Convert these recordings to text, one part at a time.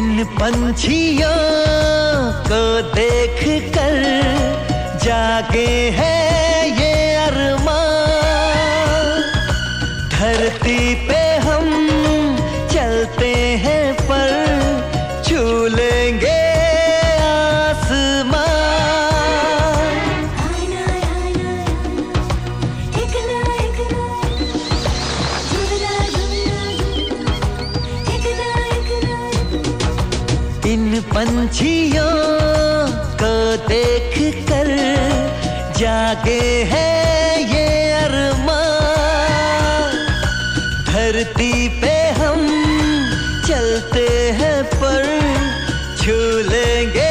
इन पंछियों को देख कर जागे है ये इन पंछियों को देख कर जागे है ये अरमान। धरती पे हम चलते हैं पर छू लेंगे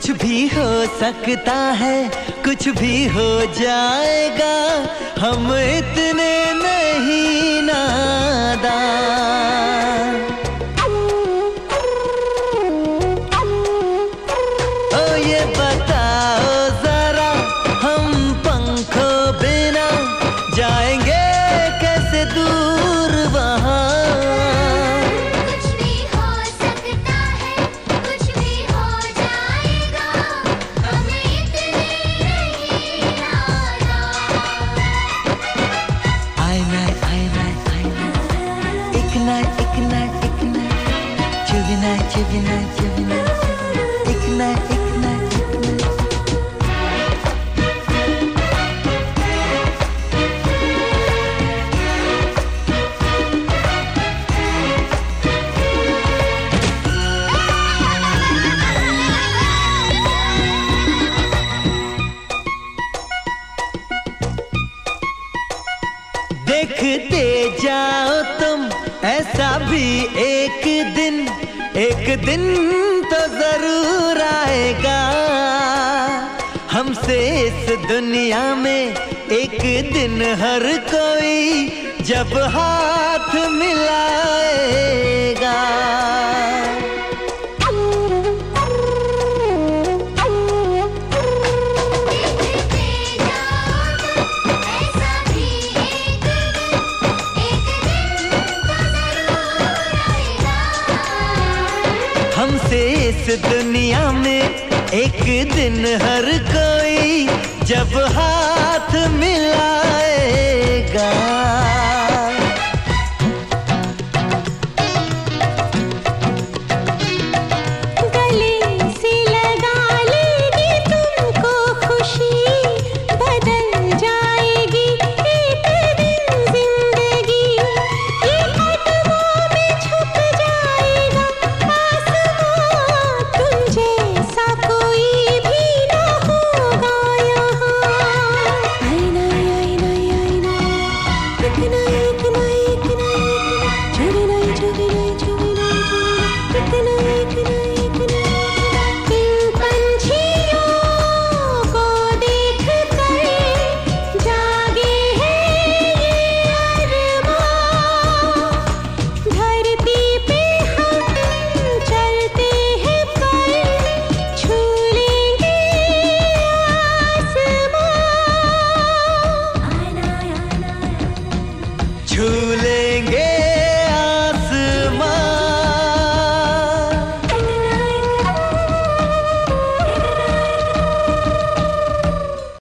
कुछ भी हो सकता है कुछ भी हो जाएगा। हम इतने नहीं नादान देखते जाओ तुम, ऐसा भी एक दिन एक दिन तो ज़रूर आएगा। हमसे इस दुनिया में एक दिन हर कोई जब हाथ मिलाएगा। इस दुनिया में एक दिन हर कोई जब हाथ मिलाएगा